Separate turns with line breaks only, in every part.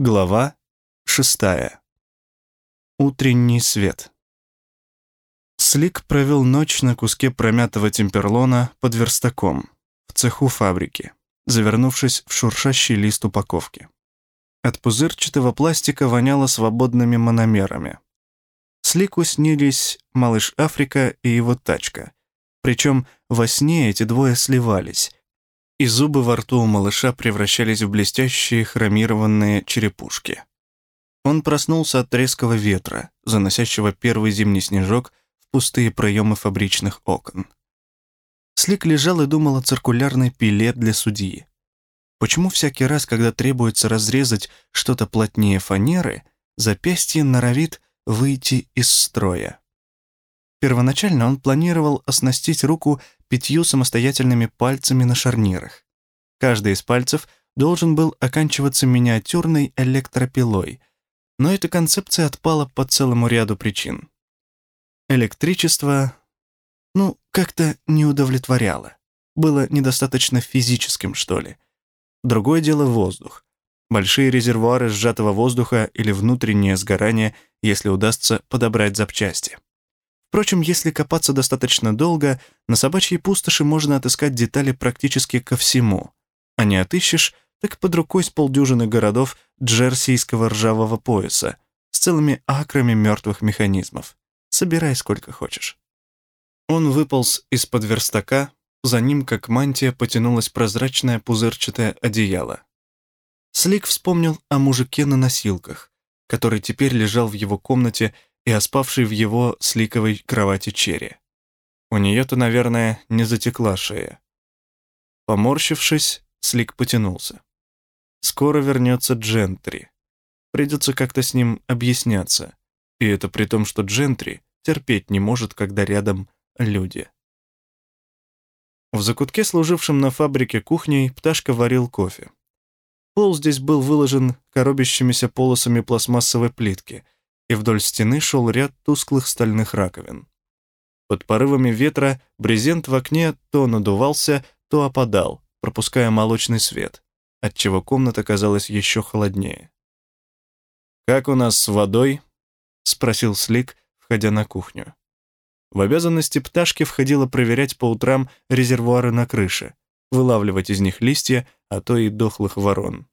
Глава шестая. Утренний свет. Слик провел ночь на куске промятого темперлона под верстаком в цеху фабрики, завернувшись в шуршащий лист упаковки. От пузырчатого пластика воняло свободными мономерами. Слику снились малыш Африка и его тачка. Причем во сне эти двое сливались, и зубы во рту у малыша превращались в блестящие хромированные черепушки. Он проснулся от резкого ветра, заносящего первый зимний снежок в пустые проемы фабричных окон. Слик лежал и думал о циркулярной пиле для судьи. Почему всякий раз, когда требуется разрезать что-то плотнее фанеры, запястье норовит выйти из строя? Первоначально он планировал оснастить руку пятью самостоятельными пальцами на шарнирах. Каждый из пальцев должен был оканчиваться миниатюрной электропилой, но эта концепция отпала по целому ряду причин. Электричество, ну, как-то не удовлетворяло. Было недостаточно физическим, что ли. Другое дело — воздух. Большие резервуары сжатого воздуха или внутреннее сгорание, если удастся подобрать запчасти. Впрочем, если копаться достаточно долго, на собачьей пустоши можно отыскать детали практически ко всему. А не отыщешь, так под рукой с полдюжины городов джерсийского ржавого пояса с целыми акрами мертвых механизмов. Собирай сколько хочешь. Он выполз из-под верстака, за ним, как мантия, потянулось прозрачное пузырчатое одеяло. Слик вспомнил о мужике на носилках, который теперь лежал в его комнате и оспавший в его сликовой кровати черри. У нее-то, наверное, не затекла шея. Поморщившись, Слик потянулся. Скоро вернется Джентри. Придется как-то с ним объясняться. И это при том, что Джентри терпеть не может, когда рядом люди. В закутке, служившем на фабрике кухней, пташка варил кофе. Пол здесь был выложен коробящимися полосами пластмассовой плитки — и вдоль стены шел ряд тусклых стальных раковин. Под порывами ветра брезент в окне то надувался, то опадал, пропуская молочный свет, отчего комната казалась еще холоднее. «Как у нас с водой?» — спросил Слик, входя на кухню. В обязанности пташки входило проверять по утрам резервуары на крыше, вылавливать из них листья, а то и дохлых ворон.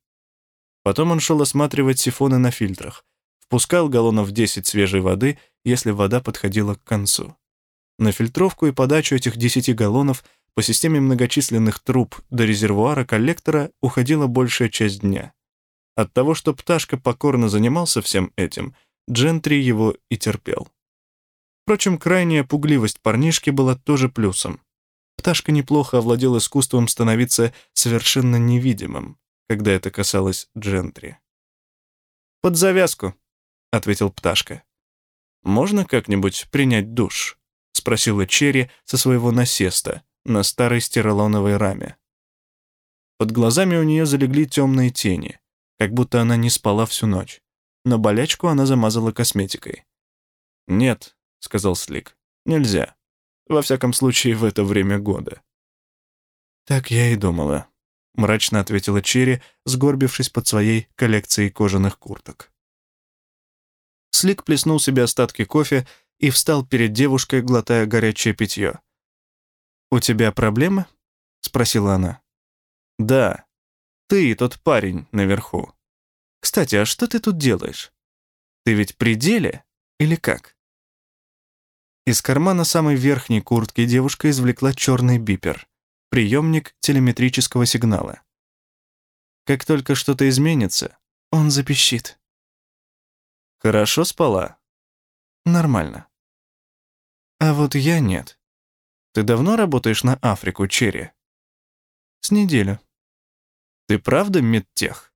Потом он шел осматривать сифоны на фильтрах, впускал галлонов 10 свежей воды, если вода подходила к концу. На фильтровку и подачу этих 10 галлонов по системе многочисленных труб до резервуара коллектора уходила большая часть дня. От того, что пташка покорно занимался всем этим, Джентри его и терпел. Впрочем, крайняя пугливость парнишки была тоже плюсом. Пташка неплохо овладел искусством становиться совершенно невидимым, когда это касалось Джентри. «Под завязку», — ответил пташка. «Можно как-нибудь принять душ?» — спросила Черри со своего насеста на старой стиролоновой раме. Под глазами у нее залегли темные тени, как будто она не спала всю ночь. Но болячку она замазала косметикой. «Нет», — сказал Слик, — «нельзя. Во всяком случае, в это время года». «Так я и думала», — мрачно ответила Черри, сгорбившись под своей коллекцией кожаных курток. Слик плеснул себе остатки кофе и встал перед девушкой, глотая горячее питье. «У тебя проблемы?» — спросила она. «Да. Ты и тот парень наверху. Кстати, а что ты тут делаешь? Ты ведь при деле или как?» Из кармана самой верхней куртки девушка извлекла черный бипер, приемник телеметрического сигнала. Как только что-то изменится, он запищит. Хорошо спала? Нормально. А вот я нет. Ты давно работаешь на Африку, Черри? С неделю. Ты правда медтех?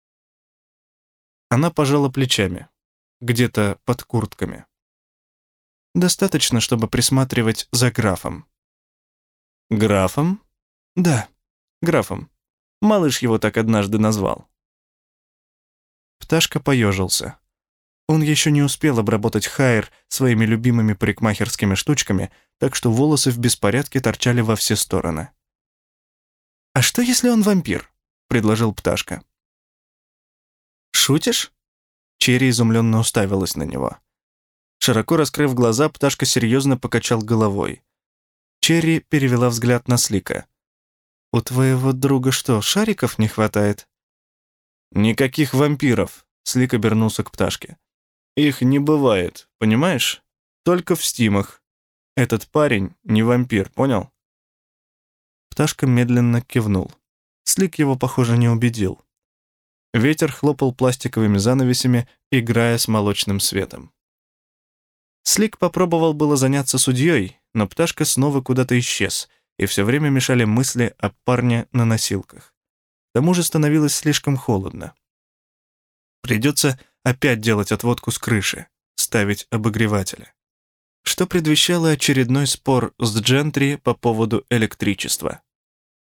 Она пожала плечами. Где-то под куртками. Достаточно, чтобы присматривать за графом. Графом? Да, графом. Малыш его так однажды назвал. Пташка поежился. Он еще не успел обработать Хайр своими любимыми парикмахерскими штучками, так что волосы в беспорядке торчали во все стороны. «А что, если он вампир?» — предложил Пташка. «Шутишь?» Черри изумленно уставилась на него. Широко раскрыв глаза, пташка серьезно покачал головой. Черри перевела взгляд на Слика. «У твоего друга что, шариков не хватает?» «Никаких вампиров», — Слик обернулся к пташке. «Их не бывает, понимаешь? Только в стимах. Этот парень не вампир, понял?» Пташка медленно кивнул. Слик его, похоже, не убедил. Ветер хлопал пластиковыми занавесями, играя с молочным светом. Слик попробовал было заняться судьей, но пташка снова куда-то исчез, и все время мешали мысли о парне на носилках. К тому же становилось слишком холодно. Придется опять делать отводку с крыши, ставить обогреватели. Что предвещало очередной спор с Джентри по поводу электричества.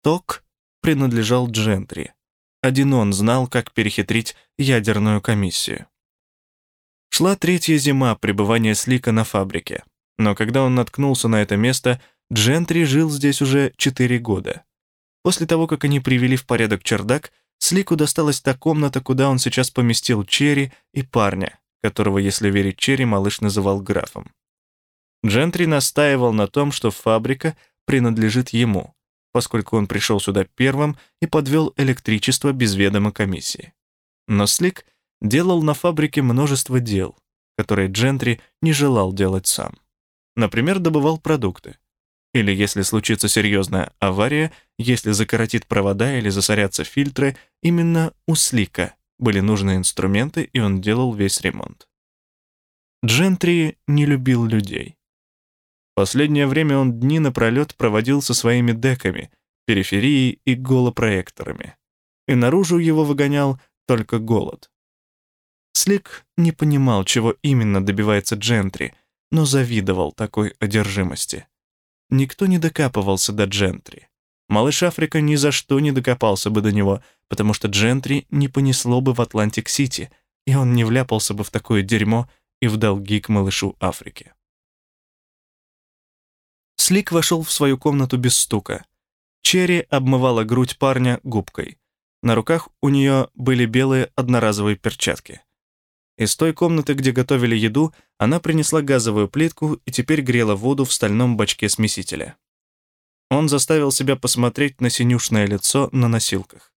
Ток принадлежал Джентри. Один он знал, как перехитрить ядерную комиссию. Шла третья зима пребывания Слика на фабрике. Но когда он наткнулся на это место, Джентри жил здесь уже четыре года. После того, как они привели в порядок чердак, Слику досталась та комната, куда он сейчас поместил Черри и парня, которого, если верить Черри, малыш называл графом. Джентри настаивал на том, что фабрика принадлежит ему, поскольку он пришел сюда первым и подвел электричество без ведома комиссии. Но Слик делал на фабрике множество дел, которые Джентри не желал делать сам. Например, добывал продукты. Или если случится серьезная авария, если закоротит провода или засорятся фильтры, именно у Слика были нужны инструменты, и он делал весь ремонт. Джентри не любил людей. Последнее время он дни напролет проводил со своими деками, периферией и голопроекторами. И наружу его выгонял только голод. Слик не понимал, чего именно добивается Джентри, но завидовал такой одержимости. Никто не докапывался до Джентри. Малыш Африка ни за что не докопался бы до него, потому что Джентри не понесло бы в Атлантик-Сити, и он не вляпался бы в такое дерьмо и в долги к малышу Африке. Слик вошел в свою комнату без стука. Черри обмывала грудь парня губкой. На руках у нее были белые одноразовые перчатки. Из той комнаты, где готовили еду, она принесла газовую плитку и теперь грела воду в стальном бачке смесителя. Он заставил себя посмотреть на синюшное лицо на носилках.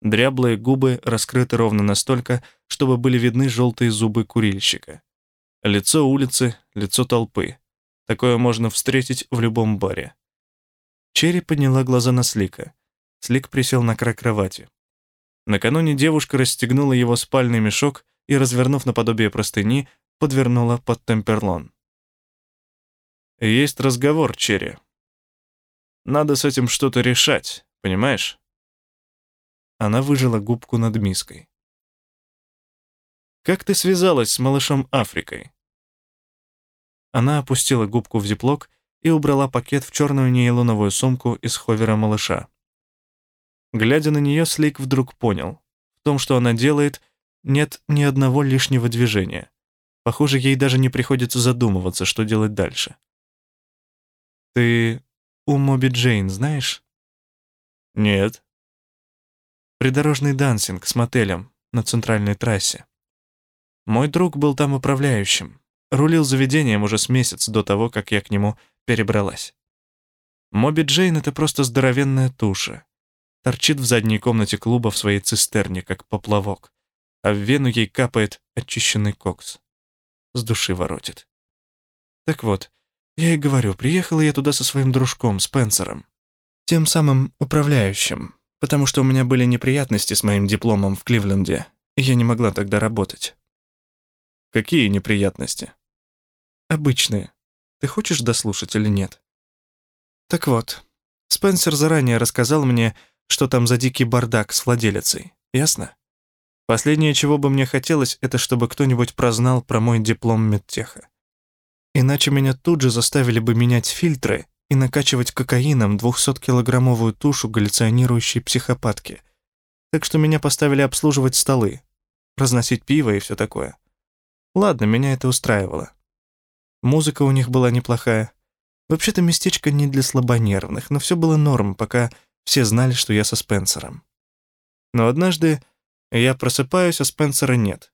Дряблые губы раскрыты ровно настолько, чтобы были видны желтые зубы курильщика. Лицо улицы, лицо толпы. Такое можно встретить в любом баре. Черри подняла глаза на Слика. Слик присел на край кровати. Накануне девушка расстегнула его спальный мешок и, развернув наподобие простыни, подвернула под темперлон. «Есть разговор, Черри. Надо с этим что-то решать, понимаешь?» Она выжила губку над миской. «Как ты связалась с малышом Африкой?» Она опустила губку в зиплок и убрала пакет в черную нейлоновую сумку из ховера малыша. Глядя на нее, Слик вдруг понял. В том, что она делает, нет ни одного лишнего движения. Похоже, ей даже не приходится задумываться, что делать дальше. «Ты у Моби Джейн знаешь?» «Нет». «Придорожный дансинг с мотелем на центральной трассе. Мой друг был там управляющим, рулил заведением уже с месяц до того, как я к нему перебралась. Моби Джейн — это просто здоровенная туша. Торчит в задней комнате клуба в своей цистерне, как поплавок а в вену ей капает очищенный кокс. С души воротит. Так вот, я и говорю, приехала я туда со своим дружком, Спенсером. Тем самым управляющим, потому что у меня были неприятности с моим дипломом в Кливленде, и я не могла тогда работать. Какие неприятности? Обычные. Ты хочешь дослушать или нет? Так вот, Спенсер заранее рассказал мне, что там за дикий бардак с владелицей, ясно? Последнее, чего бы мне хотелось, это чтобы кто-нибудь прознал про мой диплом медтеха. Иначе меня тут же заставили бы менять фильтры и накачивать кокаином 200-килограммовую тушу галлюционирующей психопатки. Так что меня поставили обслуживать столы, разносить пиво и все такое. Ладно, меня это устраивало. Музыка у них была неплохая. Вообще-то местечко не для слабонервных, но все было норм, пока все знали, что я со Спенсером. Но однажды я просыпаюсь, а Спенсера нет.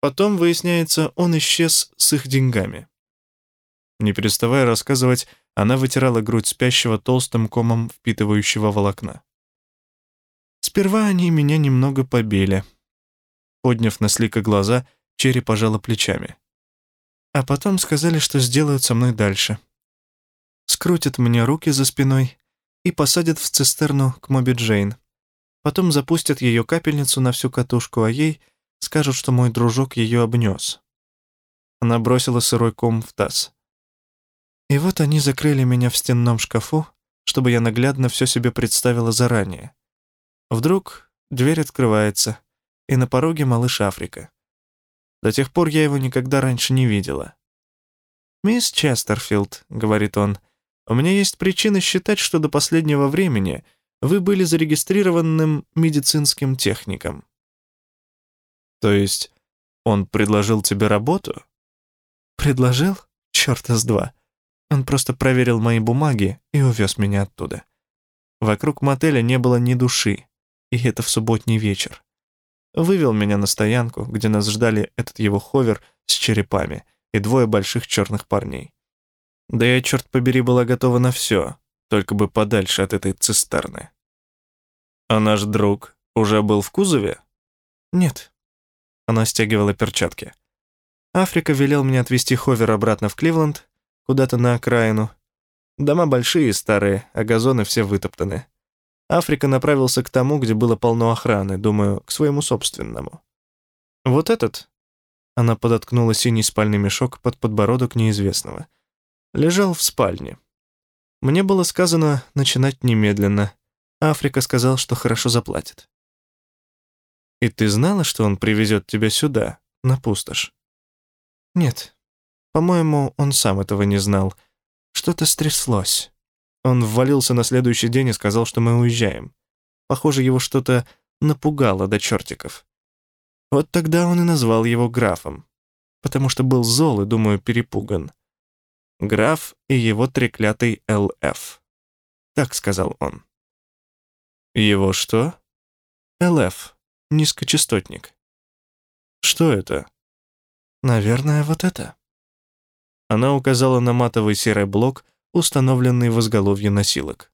Потом, выясняется, он исчез с их деньгами. Не переставая рассказывать, она вытирала грудь спящего толстым комом впитывающего волокна. Сперва они меня немного побили. Подняв на Слика глаза, Черри пожала плечами. А потом сказали, что сделают со мной дальше. Скрутят мне руки за спиной и посадят в цистерну к Моби Джейн. Потом запустят ее капельницу на всю катушку, а ей скажут, что мой дружок ее обнес. Она бросила сырой ком в таз. И вот они закрыли меня в стенном шкафу, чтобы я наглядно все себе представила заранее. Вдруг дверь открывается, и на пороге малыш Африка. До тех пор я его никогда раньше не видела. «Мисс Честерфилд», — говорит он, — «у меня есть причины считать, что до последнего времени вы были зарегистрированным медицинским техником». «То есть он предложил тебе работу?» «Предложил? Чёрта с два. Он просто проверил мои бумаги и увез меня оттуда. Вокруг мотеля не было ни души, и это в субботний вечер. Вывел меня на стоянку, где нас ждали этот его ховер с черепами и двое больших черных парней. Да я, черт побери, была готова на все, только бы подальше от этой цистерны. А наш друг уже был в кузове? Нет. Она стягивала перчатки. Африка велел мне отвезти ховер обратно в Кливленд, куда-то на окраину. Дома большие и старые, а газоны все вытоптаны. Африка направился к тому, где было полно охраны, думаю, к своему собственному. Вот этот, она подоткнула синий спальный мешок под подбородок неизвестного, лежал в спальне. Мне было сказано начинать немедленно. Африка сказал, что хорошо заплатит. «И ты знала, что он привезет тебя сюда, на пустошь?» «Нет. По-моему, он сам этого не знал. Что-то стряслось». Он ввалился на следующий день и сказал, что мы уезжаем. Похоже, его что-то напугало до чертиков. Вот тогда он и назвал его графом, потому что был зол и, думаю, перепуган. Граф и его треклятый ЛФ. Так сказал он. Его что? ЛФ. Низкочастотник. Что это? Наверное, вот это. Она указала на матовый серый блок, установленный в изголовье носилок.